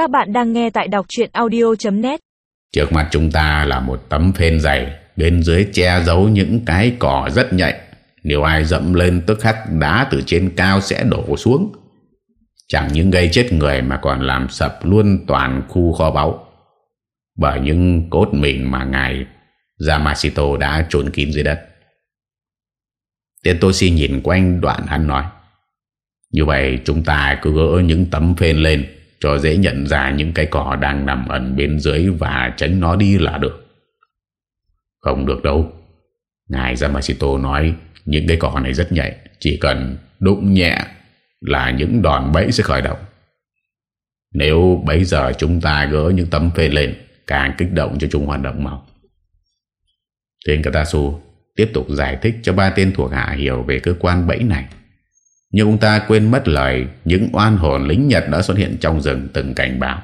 Các bạn đang nghe tại đọc chuyện audio.net Trước mặt chúng ta là một tấm phên dày, Bên dưới che giấu những cái cỏ rất nhạy. Nếu ai dẫm lên tức khắc, đá từ trên cao sẽ đổ xuống. Chẳng những gây chết người mà còn làm sập luôn toàn khu kho báu. Bởi những cốt mình mà ngài Yamashito đã trốn kín dưới đất. Tiên Toshi nhìn quanh đoạn hắn nói, Như vậy chúng ta cứ gỡ những tấm phên lên cho dễ nhận ra những cái cỏ đang nằm ẩn bên dưới Và tránh nó đi là được. Không được đâu. Ngài Yamashito nói, Những cái cỏ này rất nhạy, Chỉ cần đụng nhẹ Là những đòn bẫy sẽ khởi động. Nếu bây giờ chúng ta gỡ những tấm phê lên, Càng kích động cho chúng hoạt động mau Tên Katasu tiếp tục giải thích cho ba tên thuộc hạ hiểu về cơ quan bẫy này. Nhưng ông ta quên mất lời, những oan hồn lính Nhật đã xuất hiện trong rừng từng cảnh báo.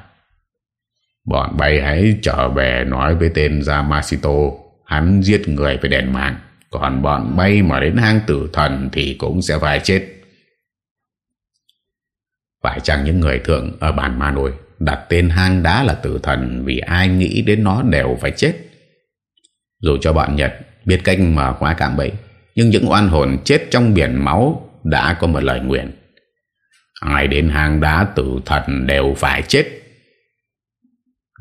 Bọn bay hãy trở về nói với tên Yamashito, hắn giết người với đèn mạng. Còn bọn bay mà đến hang tử thần thì cũng sẽ phải chết. Phải chăng những người thượng ở bản Ma Nội đặt tên hang đá là tử thần vì ai nghĩ đến nó đều phải chết. Dù cho bọn Nhật biết cách mở khóa cạm bẫy, nhưng những oan hồn chết trong biển máu đã có một lời nguyện. Ai đến hang đá tử thần đều phải chết.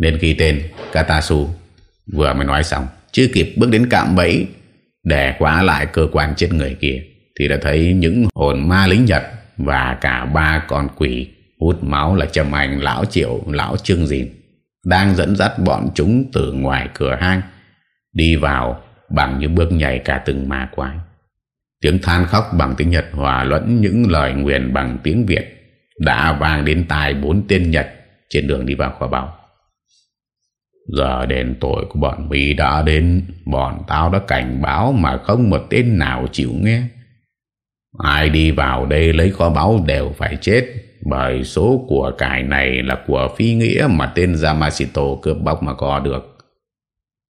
Nên khi tên Katasu. Vừa mới nói xong chưa kịp bước đến cạm bẫy để khóa lại cơ quan chết người kia thì đã thấy những hồn ma lính Nhật và cả ba con quỷ hút máu là Trầm Anh, Lão Triệu, Lão Trương Dìn đang dẫn dắt bọn chúng từ ngoài cửa hang đi vào bằng những bước nhảy cả từng ma quái. Tiếng than khóc bằng tiếng Nhật hòa lẫn những lời nguyện bằng tiếng Việt đã vang đến tai bốn tên Nhật trên đường đi vào kho báu. Giờ đền tội của bọn Mỹ đã đến, bọn tao đã cảnh báo mà không một tên nào chịu nghe. Ai đi vào đây lấy kho báu đều phải chết bởi số của cải này là của phi nghĩa mà tên Yamashito cướp bóc mà có được.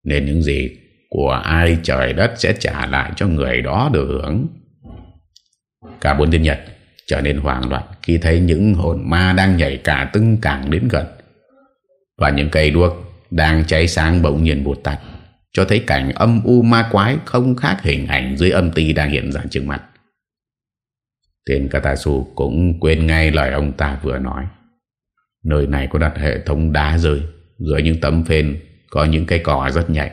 Nên những gì của ai trời đất sẽ trả lại cho người đó được hưởng. Cả bốn tiên Nhật trở nên hoảng loạn khi thấy những hồn ma đang nhảy cả tưng càng đến gần. Và những cây đuốc đang cháy sáng bỗng nhiên bụt tắt, cho thấy cảnh âm u ma quái không khác hình ảnh dưới âm ti đang hiện ra trước mặt. Tên Katasu cũng quên ngay lời ông ta vừa nói. Nơi này có đặt hệ thống đá rơi, dưới những tấm phên có những cây cỏ rất nhạy.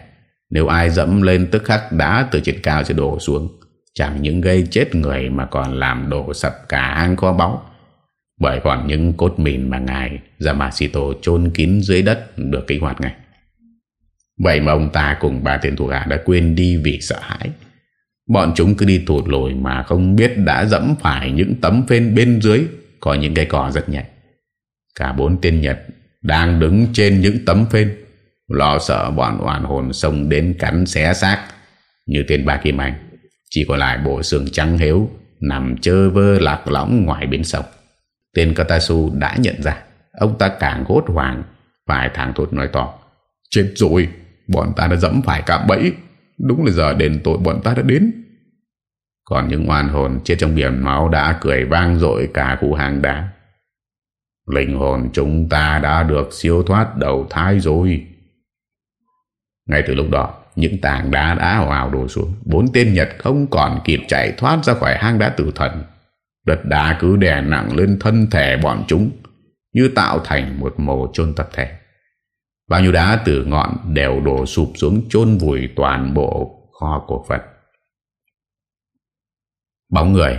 Nếu ai dẫm lên tức khắc đá từ trên cao sẽ đổ xuống, Chẳng những gây chết người mà còn làm đổ sập cả hang kho báu. Bởi còn những cốt mìn mà ngài Yamashito chôn kín dưới đất được kích hoạt ngay. Vậy mà ông ta cùng ba tên thuộc hạ đã quên đi vì sợ hãi. Bọn chúng cứ đi thụt lùi mà không biết đã dẫm phải những tấm phên bên dưới, Có những cây cỏ rất nhạy. Cả bốn tên Nhật đang đứng trên những tấm phên. Lo sợ bọn oan hồn sông đến cắn xé xác. Như tên ba Kim Anh, Chỉ còn lại bộ xương trắng héo Nằm chơ vơ lạc lõng ngoài bên sông. Tên Katasu đã nhận ra, Ông ta càng hốt hoảng Phải thẳng thốt nói to, Chết rồi, Bọn ta đã dẫm phải cả bẫy, Đúng là giờ đền tội bọn ta đã đến. Còn những oan hồn chết trong biển máu đã cười vang dội cả khu hàng đá. Linh hồn chúng ta đã được siêu thoát đầu thai rồi ngay từ lúc đó Những tảng đá đã ảo ảo đổ xuống. Bốn tên Nhật không còn kịp chạy thoát ra khỏi hang đá tử thần. Đất đá cứ đè nặng lên thân thể bọn chúng Như tạo thành một mồ chôn tập thể. Bao nhiêu đá từ ngọn đều đổ sụp xuống chôn vùi toàn bộ kho cổ Phật Bóng người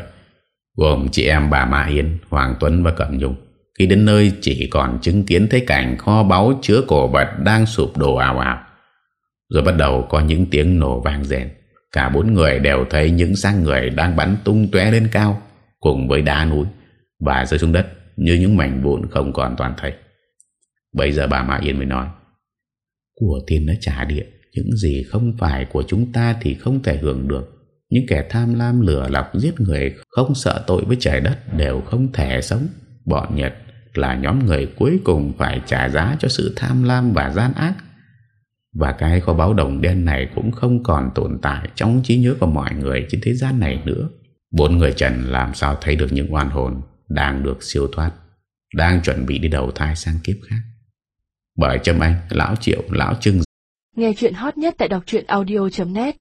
Gồm chị em bà Mã Yên, Hoàng Tuấn và Cẩm Nhung Khi đến nơi chỉ còn chứng kiến thấy cảnh kho báu chứa cổ vật đang sụp đổ ảo ảo rồi bắt đầu có những tiếng nổ vang rèn Cả bốn người đều thấy những xác người đang bắn tung tóe lên cao, Cùng với đá núi, Và rơi xuống đất như những mảnh vụn không còn toàn thấy. Bây giờ bà Mã Yên mới nói, Của tiền nó trả địa, Những gì không phải của chúng ta thì không thể hưởng được. Những kẻ tham lam lửa lọc giết người, Không sợ tội với trời đất, Đều không thể sống. Bọn Nhật là nhóm người cuối cùng Phải trả giá cho sự tham lam và gian ác và cái kho báo đồng đen này cũng không còn tồn tại trong trí nhớ của mọi người trên thế gian này nữa. Bốn người Trần làm sao thấy được những oan hồn đang được siêu thoát. Đang chuẩn bị đi đầu thai sang kiếp khác Bởi Trâm Anh, Lão Triệu, Lão Trưng Nghe chuyện hot nhất tại đọc audio.net